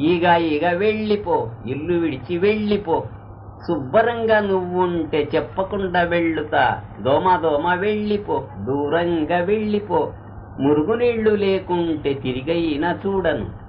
ఈగ ఈగ వెళ్ళిపో ఇల్లు విడిచి వెళ్ళిపో. శుభ్రంగా నువ్వుంటే చెప్పకుండా వెళ్ళుతా దోమ దోమ వెళ్ళిపో దూరంగా వెళ్ళిపో. మురుగునీళ్ళు లేకుంటే తిరిగైనా చూడను.